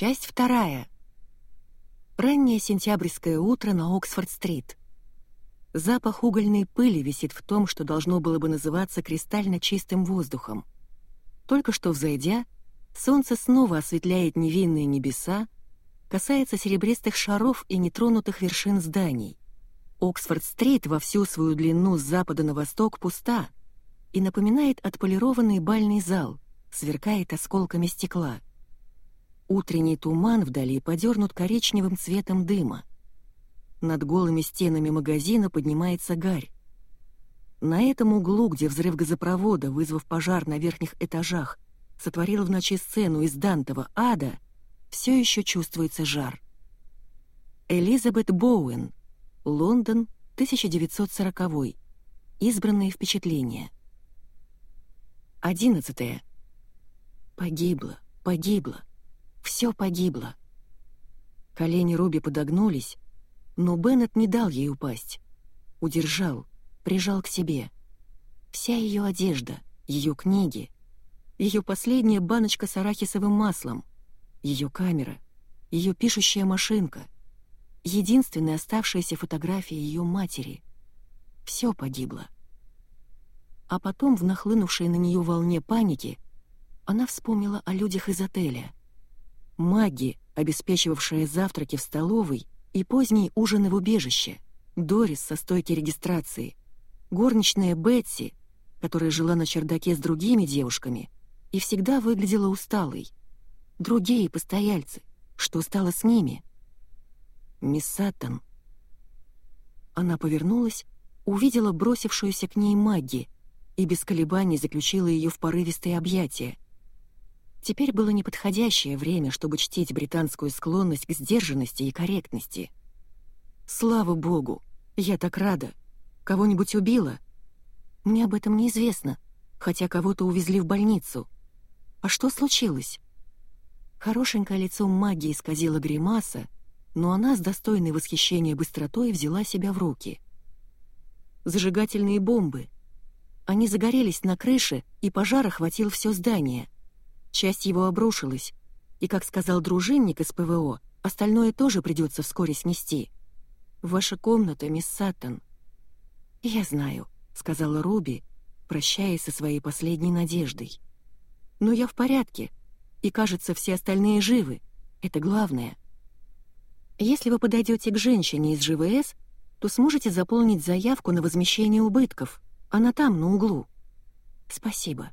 Часть вторая. Раннее сентябрьское утро на Оксфорд-стрит. Запах угольной пыли висит в том, что должно было бы называться кристально чистым воздухом. Только что взойдя, солнце снова осветляет невинные небеса, касается серебристых шаров и нетронутых вершин зданий. Оксфорд-стрит во всю свою длину с запада на восток пуста и напоминает отполированный бальный зал, сверкает осколками стекла. Утренний туман вдали подернут коричневым цветом дыма. Над голыми стенами магазина поднимается гарь. На этом углу, где взрыв газопровода, вызвав пожар на верхних этажах, сотворил в ночи сцену из Дантова ада, все еще чувствуется жар. Элизабет Боуэн, Лондон, 1940 Избранные впечатления. 11. Погибло, погибло. Все погибло. Колени Руби подогнулись, но Беннет не дал ей упасть. Удержал, прижал к себе. Вся ее одежда, ее книги, ее последняя баночка с арахисовым маслом, ее камера, ее пишущая машинка, единственная оставшаяся фотография ее матери. Все погибло. А потом, в нахлынувшей на нее волне паники, она вспомнила о людях из отеля — Маги, обеспечивавшая завтраки в столовой и поздние ужины в убежище, Дорис со стойки регистрации, горничная Бетси, которая жила на чердаке с другими девушками и всегда выглядела усталой, другие постояльцы, что стало с ними? Мисс Саттон. Она повернулась, увидела бросившуюся к ней Магги и без колебаний заключила ее в порывистые объятия — Теперь было неподходящее время, чтобы чтить британскую склонность к сдержанности и корректности. «Слава богу! Я так рада! Кого-нибудь убила?» «Мне об этом неизвестно, хотя кого-то увезли в больницу. А что случилось?» Хорошенькое лицо магии исказило гримаса, но она с достойной восхищения быстротой взяла себя в руки. Зажигательные бомбы. Они загорелись на крыше, и пожар охватил все здание — Часть его обрушилась, и, как сказал дружинник из ПВО, остальное тоже придется вскоре снести. Ваша комната, мисс Саттон. «Я знаю», — сказала Руби, прощаясь со своей последней надеждой. «Но я в порядке, и, кажется, все остальные живы. Это главное. Если вы подойдете к женщине из ЖВС, то сможете заполнить заявку на возмещение убытков. Она там, на углу. Спасибо.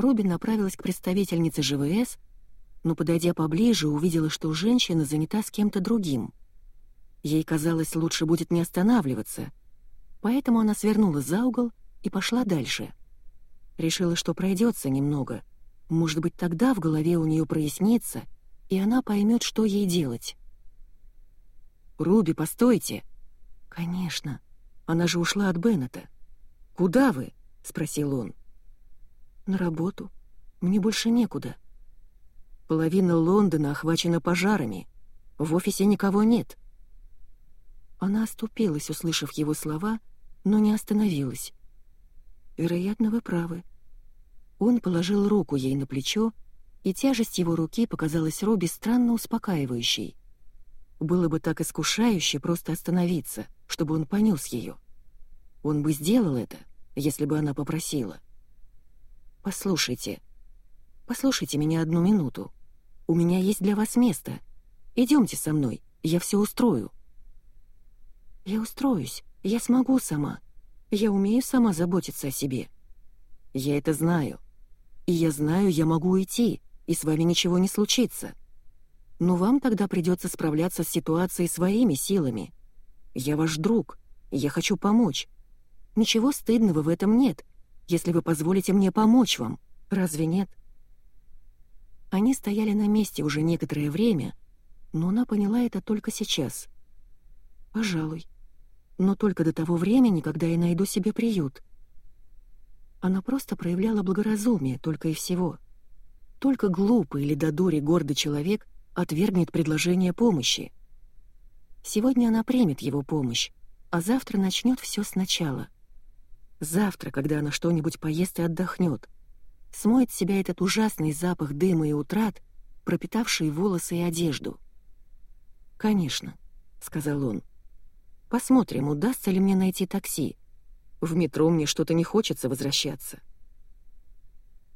Руби направилась к представительнице ЖВС, но, подойдя поближе, увидела, что женщина занята с кем-то другим. Ей казалось, лучше будет не останавливаться, поэтому она свернула за угол и пошла дальше. Решила, что пройдется немного. Может быть, тогда в голове у нее прояснится, и она поймет, что ей делать. «Руби, постойте!» «Конечно. Она же ушла от Беннета». «Куда вы?» — спросил он. На работу. Мне больше некуда. Половина Лондона охвачена пожарами. В офисе никого нет. Она оступилась, услышав его слова, но не остановилась. Вероятно, вы правы. Он положил руку ей на плечо, и тяжесть его руки показалась Робби странно успокаивающей. Было бы так искушающе просто остановиться, чтобы он понес ее. Он бы сделал это, если бы она попросила. «Послушайте, послушайте меня одну минуту. У меня есть для вас место. Идемте со мной, я все устрою». «Я устроюсь, я смогу сама. Я умею сама заботиться о себе». «Я это знаю. И я знаю, я могу уйти, и с вами ничего не случится. Но вам тогда придется справляться с ситуацией своими силами. Я ваш друг, я хочу помочь. Ничего стыдного в этом нет, если вы позволите мне помочь вам. Разве нет?» Они стояли на месте уже некоторое время, но она поняла это только сейчас. «Пожалуй. Но только до того времени, когда я найду себе приют». Она просто проявляла благоразумие, только и всего. Только глупый или до дури гордый человек отвергнет предложение помощи. Сегодня она примет его помощь, а завтра начнет все сначала — Завтра, когда она что-нибудь поест и отдохнет, смоет с себя этот ужасный запах дыма и утрат, пропитавший волосы и одежду. «Конечно», — сказал он. «Посмотрим, удастся ли мне найти такси. В метро мне что-то не хочется возвращаться».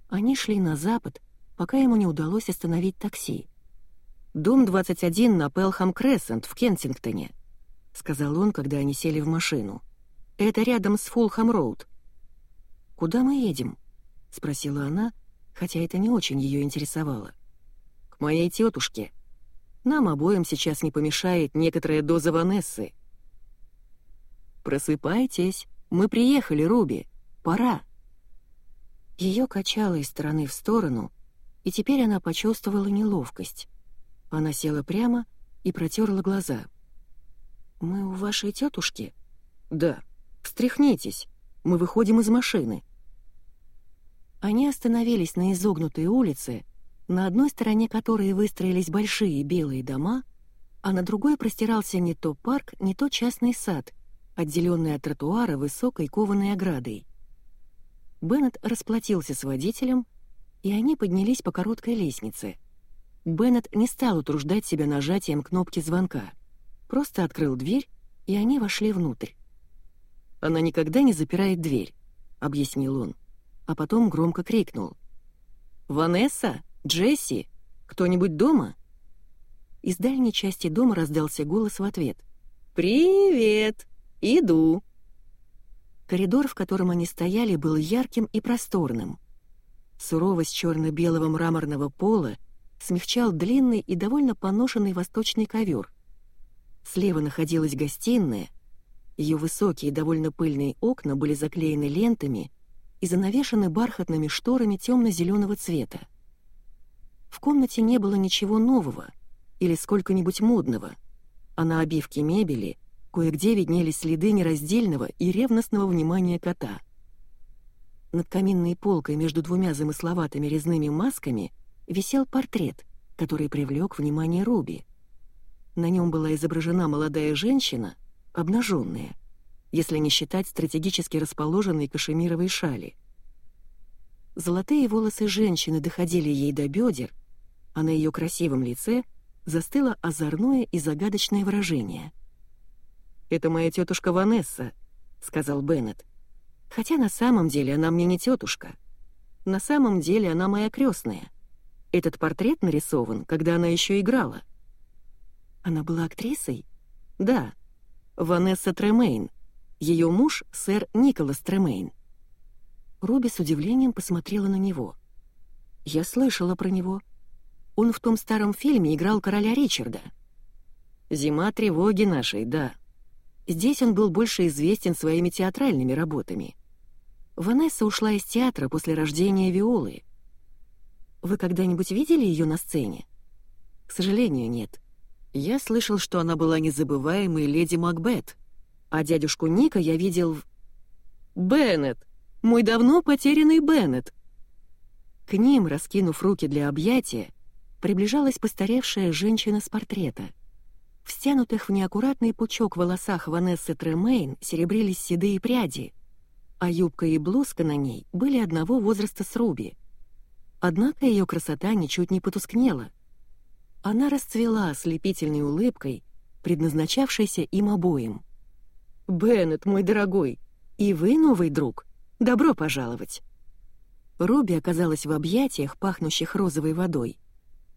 Они шли на запад, пока ему не удалось остановить такси. «Дом 21 на Пелхам Крессент в Кенсингтоне», — сказал он, когда они сели в машину. «Это рядом с Фулхам Роуд». «Куда мы едем?» — спросила она, хотя это не очень ее интересовало. «К моей тетушке. Нам обоим сейчас не помешает некоторая доза Ванессы». «Просыпайтесь, мы приехали, Руби. Пора». Ее качало из стороны в сторону, и теперь она почувствовала неловкость. Она села прямо и протерла глаза. «Мы у вашей тетушки?» «Да. Встряхнитесь. Мы выходим из машины». Они остановились на изогнутой улице, на одной стороне которой выстроились большие белые дома, а на другой простирался не то парк, не то частный сад, отделенный от тротуара высокой кованой оградой. Беннет расплатился с водителем, и они поднялись по короткой лестнице — Беннет не стал утруждать себя нажатием кнопки звонка. Просто открыл дверь, и они вошли внутрь. «Она никогда не запирает дверь», — объяснил он, а потом громко крикнул. «Ванесса? Джесси? Кто-нибудь дома?» Из дальней части дома раздался голос в ответ. «Привет! Иду!» Коридор, в котором они стояли, был ярким и просторным. Суровость черно-белого мраморного пола — смягчал длинный и довольно поношенный восточный ковер. Слева находилась гостиная, ее высокие довольно пыльные окна были заклеены лентами и занавешены бархатными шторами темно-зеленого цвета. В комнате не было ничего нового или сколько-нибудь модного, а на обивке мебели кое-где виднелись следы нераздельного и ревностного внимания кота. Над каминной полкой между двумя замысловатыми резными масками — висел портрет, который привлек внимание Руби. На нем была изображена молодая женщина, обнаженная, если не считать стратегически расположенной кашемировой шали. Золотые волосы женщины доходили ей до бедер, а на ее красивом лице застыло озорное и загадочное выражение. «Это моя тетушка Ванесса», — сказал Беннет. «Хотя на самом деле она мне не тетушка. На самом деле она моя крестная. Этот портрет нарисован, когда она еще играла. Она была актрисой? Да. Ванесса Тремейн. Ее муж — сэр Николас Тремейн. Руби с удивлением посмотрела на него. «Я слышала про него. Он в том старом фильме играл короля Ричарда». «Зима тревоги нашей, да». Здесь он был больше известен своими театральными работами. Ванесса ушла из театра после рождения Виолы — вы когда-нибудь видели ее на сцене? К сожалению, нет. Я слышал, что она была незабываемой леди Макбет, а дядюшку Ника я видел в... Беннет! Мой давно потерянный Беннет! К ним, раскинув руки для объятия, приближалась постаревшая женщина с портрета. В стянутых в неаккуратный пучок волосах Ванессы Тремейн серебрились седые пряди, а юбка и блузка на ней были одного возраста с Руби — Однако ее красота ничуть не потускнела. Она расцвела ослепительной улыбкой, предназначавшейся им обоим. «Беннет, мой дорогой, и вы новый друг. Добро пожаловать!» Руби оказалась в объятиях, пахнущих розовой водой.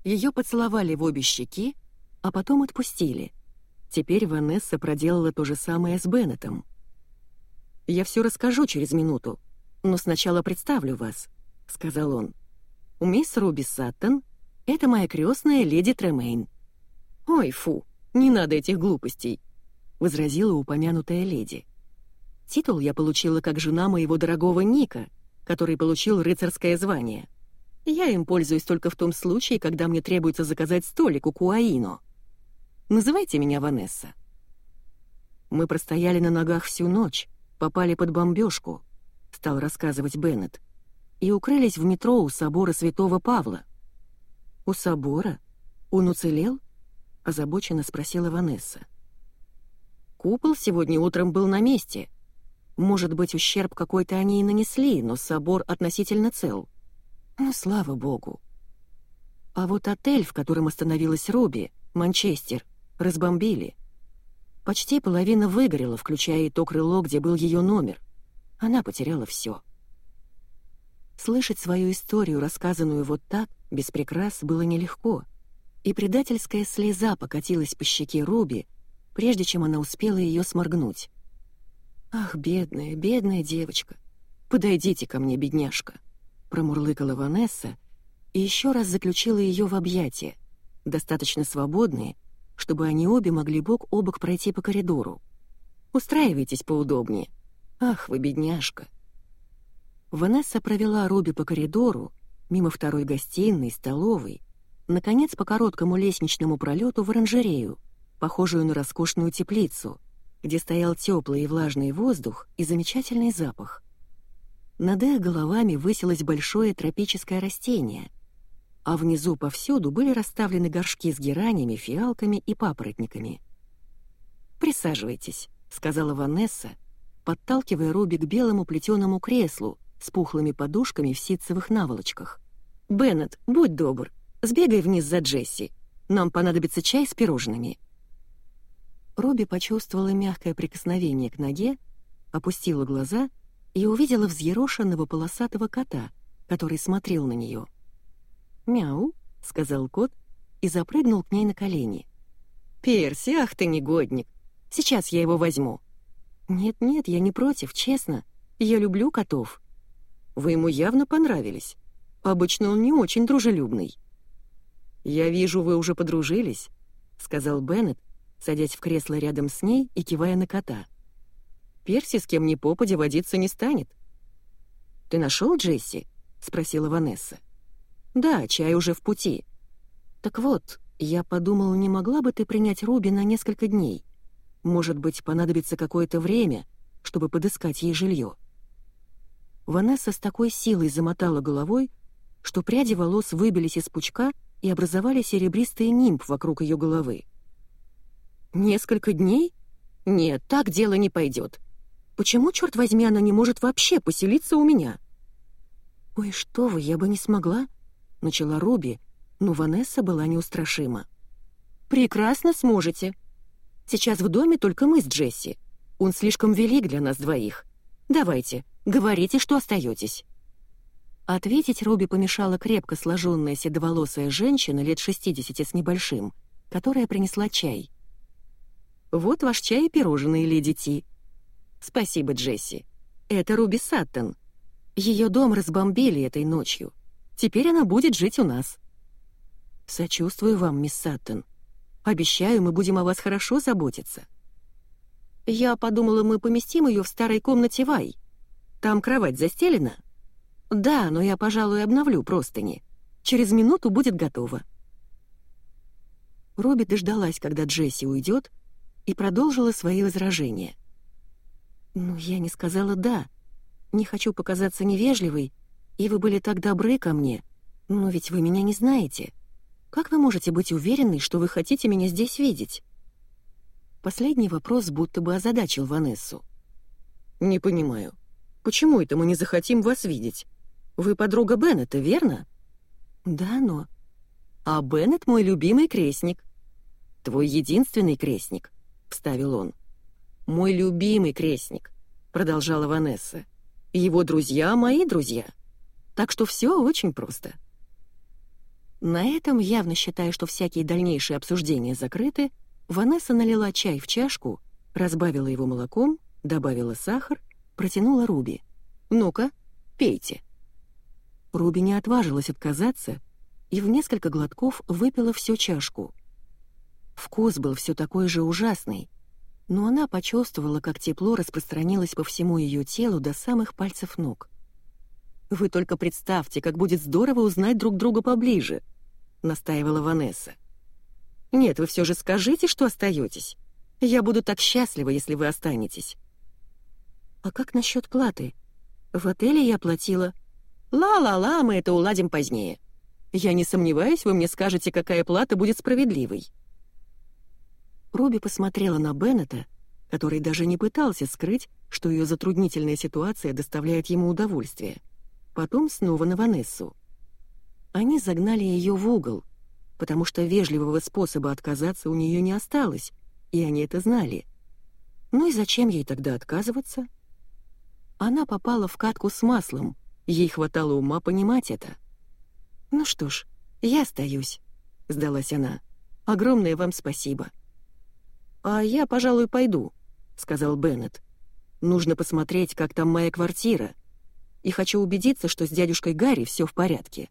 Ее поцеловали в обе щеки, а потом отпустили. Теперь Ванесса проделала то же самое с Беннетом. «Я все расскажу через минуту, но сначала представлю вас», — сказал он. Мисс Руби Саттон — это моя крестная леди Тремейн». «Ой, фу, не надо этих глупостей», — возразила упомянутая леди. «Титул я получила как жена моего дорогого Ника, который получил рыцарское звание. Я им пользуюсь только в том случае, когда мне требуется заказать столик у Куаино. Называйте меня Ванесса». «Мы простояли на ногах всю ночь, попали под бомбежку», — стал рассказывать Беннет и укрылись в метро у собора Святого Павла. «У собора? Он уцелел?» — озабоченно спросила Ванесса. «Купол сегодня утром был на месте. Может быть, ущерб какой-то они и нанесли, но собор относительно цел. Ну, слава богу!» А вот отель, в котором остановилась Робби, Манчестер, разбомбили. Почти половина выгорела, включая и то крыло, где был ее номер. Она потеряла все. Слышать свою историю, рассказанную вот так, без прикрас, было нелегко, и предательская слеза покатилась по щеке Руби, прежде чем она успела ее сморгнуть. «Ах, бедная, бедная девочка! Подойдите ко мне, бедняжка!» Промурлыкала Ванесса и еще раз заключила ее в объятия, достаточно свободные, чтобы они обе могли бок о бок пройти по коридору. «Устраивайтесь поудобнее. Ах, вы бедняжка!» Ванесса провела Руби по коридору, мимо второй гостиной, столовой, наконец по короткому лестничному пролету в оранжерею, похожую на роскошную теплицу, где стоял теплый и влажный воздух и замечательный запах. Над их головами высилось большое тропическое растение, а внизу повсюду были расставлены горшки с геранями, фиалками и папоротниками. «Присаживайтесь», — сказала Ванесса, подталкивая Руби к белому плетеному креслу с пухлыми подушками в ситцевых наволочках. «Беннет, будь добр, сбегай вниз за Джесси. Нам понадобится чай с пирожными». Руби почувствовала мягкое прикосновение к ноге, опустила глаза и увидела взъерошенного полосатого кота, который смотрел на нее. «Мяу», — сказал кот и запрыгнул к ней на колени. «Перси, ах ты негодник! Сейчас я его возьму». «Нет-нет, я не против, честно. Я люблю котов». «Вы ему явно понравились. Обычно он не очень дружелюбный». «Я вижу, вы уже подружились», — сказал Беннет, садясь в кресло рядом с ней и кивая на кота. «Перси с кем ни попадя водиться не станет». «Ты нашел Джесси?» — спросила Ванесса. «Да, чай уже в пути». «Так вот, я подумал, не могла бы ты принять Руби на несколько дней? Может быть, понадобится какое-то время, чтобы подыскать ей жилье». Ванесса с такой силой замотала головой, что пряди волос выбились из пучка и образовали серебристый нимб вокруг ее головы. «Несколько дней? Нет, так дело не пойдет. Почему, черт возьми, она не может вообще поселиться у меня?» «Ой, что вы, я бы не смогла», — начала Руби, но Ванесса была неустрашима. «Прекрасно сможете. Сейчас в доме только мы с Джесси. Он слишком велик для нас двоих. Давайте, говорите, что остаетесь». Ответить Руби помешала крепко сложенная седоволосая женщина лет 60 с небольшим, которая принесла чай. «Вот ваш чай и пирожные, леди Ти». «Спасибо, Джесси. Это Руби Саттон. Ее дом разбомбили этой ночью. Теперь она будет жить у нас». «Сочувствую вам, мисс Саттон. Обещаю, мы будем о вас хорошо заботиться». «Я подумала, мы поместим ее в старой комнате Вай. Там кровать застелена?» «Да, но я, пожалуй, обновлю простыни. Через минуту будет готово». Робби дождалась, когда Джесси уйдет, и продолжила свои возражения. «Ну, я не сказала «да». Не хочу показаться невежливой, и вы были так добры ко мне, но ведь вы меня не знаете. Как вы можете быть уверены, что вы хотите меня здесь видеть?» Последний вопрос будто бы озадачил Ванессу. «Не понимаю, почему это мы не захотим вас видеть? Вы подруга Беннета, верно?» «Да, но...» «А Беннет мой любимый крестник. Твой единственный крестник», — вставил он. «Мой любимый крестник», — продолжала Ванесса. «Его друзья — мои друзья. Так что все очень просто». На этом, явно считая, что всякие дальнейшие обсуждения закрыты, Ванесса налила чай в чашку, разбавила его молоком, добавила сахар, протянула Руби. «Ну-ка, пейте». Руби не отважилась отказаться и в несколько глотков выпила всю чашку. Вкус был все такой же ужасный, но она почувствовала, как тепло распространилось по всему ее телу до самых пальцев ног. «Вы только представьте, как будет здорово узнать друг друга поближе», — настаивала Ванесса. «Нет, вы все же скажите, что остаетесь. Я буду так счастлива, если вы останетесь». «А как насчет платы? В отеле я платила...» «Ла-ла-ла, мы это уладим позднее. Я не сомневаюсь, вы мне скажете, какая плата будет справедливой». Руби посмотрела на Беннета, который даже не пытался скрыть, что ее затруднительная ситуация доставляет ему удовольствие. Потом снова на Ванессу. Они загнали ее в угол, потому что вежливого способа отказаться у нее не осталось, и они это знали. Ну и зачем ей тогда отказываться? Она попала в катку с маслом, ей хватало ума понимать это. «Ну что ж, я остаюсь», — сдалась она. «Огромное вам спасибо». «А я, пожалуй, пойду», — сказал Беннет. «Нужно посмотреть, как там моя квартира. И хочу убедиться, что с дядюшкой Гарри все в порядке».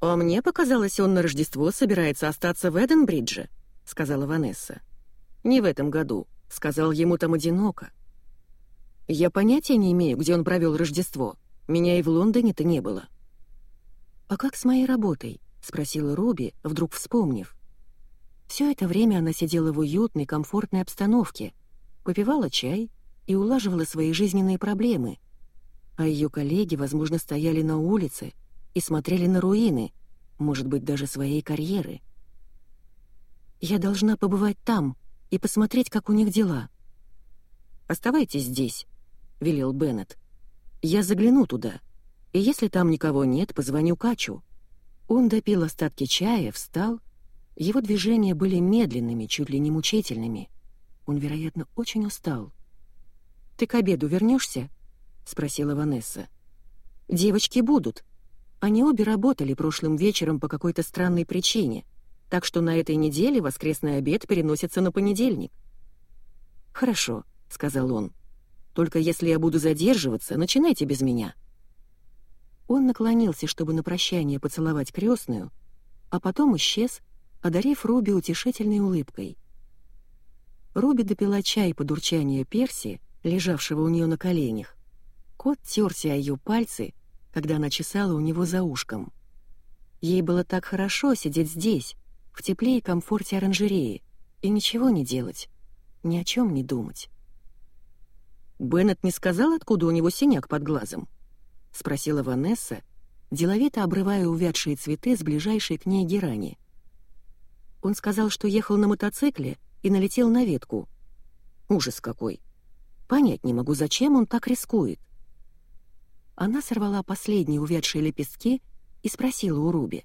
«А мне показалось, он на Рождество собирается остаться в Эденбридже», — сказала Ванесса. «Не в этом году», — сказал ему там одиноко. «Я понятия не имею, где он провел Рождество. Меня и в Лондоне-то не было». «А как с моей работой?» — спросила Руби, вдруг вспомнив. Все это время она сидела в уютной, комфортной обстановке, попивала чай и улаживала свои жизненные проблемы. А ее коллеги, возможно, стояли на улице и смотрели на руины, может быть, даже своей карьеры. «Я должна побывать там и посмотреть, как у них дела». «Оставайтесь здесь», — велел Беннет. «Я загляну туда, и если там никого нет, позвоню Качу». Он допил остатки чая, встал его движения были медленными, чуть ли не мучительными. Он, вероятно, очень устал. «Ты к обеду вернешься? спросила Ванесса. «Девочки будут. Они обе работали прошлым вечером по какой-то странной причине, так что на этой неделе воскресный обед переносится на понедельник». «Хорошо», — сказал он. «Только если я буду задерживаться, начинайте без меня». Он наклонился, чтобы на прощание поцеловать крестную, а потом исчез, одарив Руби утешительной улыбкой. Руби допила чай под урчание Перси, лежавшего у нее на коленях. Кот терся о ее пальцы, когда она чесала у него за ушком. Ей было так хорошо сидеть здесь, в тепле и комфорте оранжереи, и ничего не делать, ни о чем не думать. «Беннет не сказал, откуда у него синяк под глазом?» — спросила Ванесса, деловито обрывая увядшие цветы с ближайшей к ней герани. Он сказал, что ехал на мотоцикле и налетел на ветку. Ужас какой! Понять не могу, зачем он так рискует. Она сорвала последние увядшие лепестки и спросила у Руби.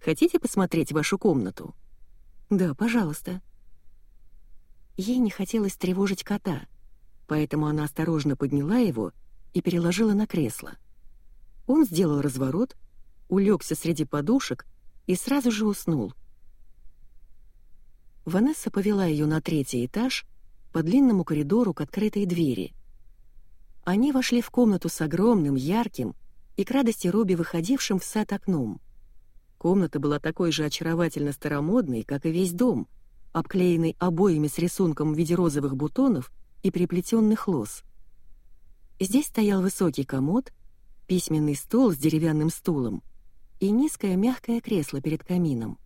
«Хотите посмотреть вашу комнату?» «Да, пожалуйста». Ей не хотелось тревожить кота, поэтому она осторожно подняла его и переложила на кресло. Он сделал разворот, улегся среди подушек и сразу же уснул. Ванесса повела ее на третий этаж по длинному коридору к открытой двери. Они вошли в комнату с огромным, ярким и к радости Робби выходившим в сад окном. Комната была такой же очаровательно старомодной, как и весь дом, обклеенный обоями с рисунком в виде розовых бутонов и приплетенных лос. Здесь стоял высокий комод, письменный стол с деревянным стулом и низкое мягкое кресло перед камином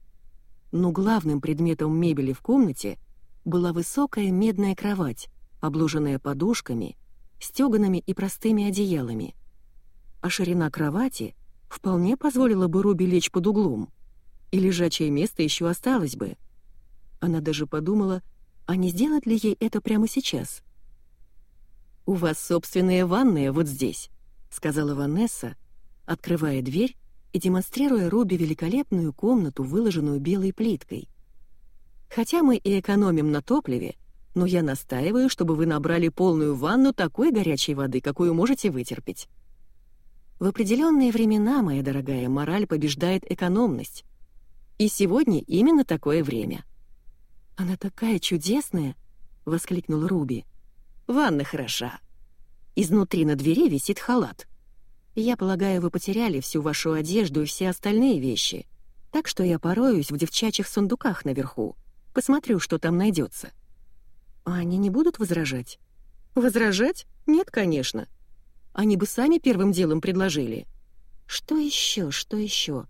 но главным предметом мебели в комнате была высокая медная кровать, обложенная подушками, стеганами и простыми одеялами. А ширина кровати вполне позволила бы Руби лечь под углом, и лежачее место еще осталось бы. Она даже подумала, а не сделать ли ей это прямо сейчас? «У вас собственная ванная вот здесь», — сказала Ванесса, открывая дверь и демонстрируя Робби великолепную комнату, выложенную белой плиткой. «Хотя мы и экономим на топливе, но я настаиваю, чтобы вы набрали полную ванну такой горячей воды, какую можете вытерпеть». В определенные времена, моя дорогая, мораль побеждает экономность. И сегодня именно такое время. «Она такая чудесная!» — воскликнул Руби. «Ванна хороша. Изнутри на двери висит халат. Я полагаю, вы потеряли всю вашу одежду и все остальные вещи. Так что я пороюсь в девчачьих сундуках наверху. Посмотрю, что там найдется. А они не будут возражать? Возражать? Нет, конечно. Они бы сами первым делом предложили. Что еще, что еще?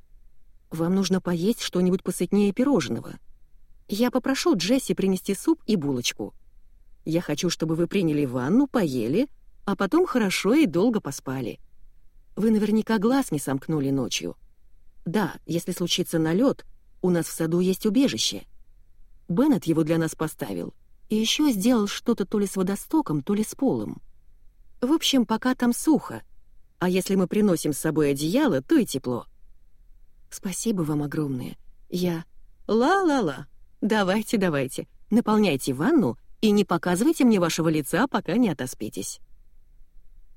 Вам нужно поесть что-нибудь посытнее пирожного. Я попрошу Джесси принести суп и булочку. Я хочу, чтобы вы приняли ванну, поели, а потом хорошо и долго поспали. Вы наверняка глаз не сомкнули ночью. Да, если случится налет, у нас в саду есть убежище. Беннет его для нас поставил. И еще сделал что-то то ли с водостоком, то ли с полом. В общем, пока там сухо. А если мы приносим с собой одеяло, то и тепло. «Спасибо вам огромное. Я...» «Ла-ла-ла. Давайте, давайте. Наполняйте ванну и не показывайте мне вашего лица, пока не отоспитесь».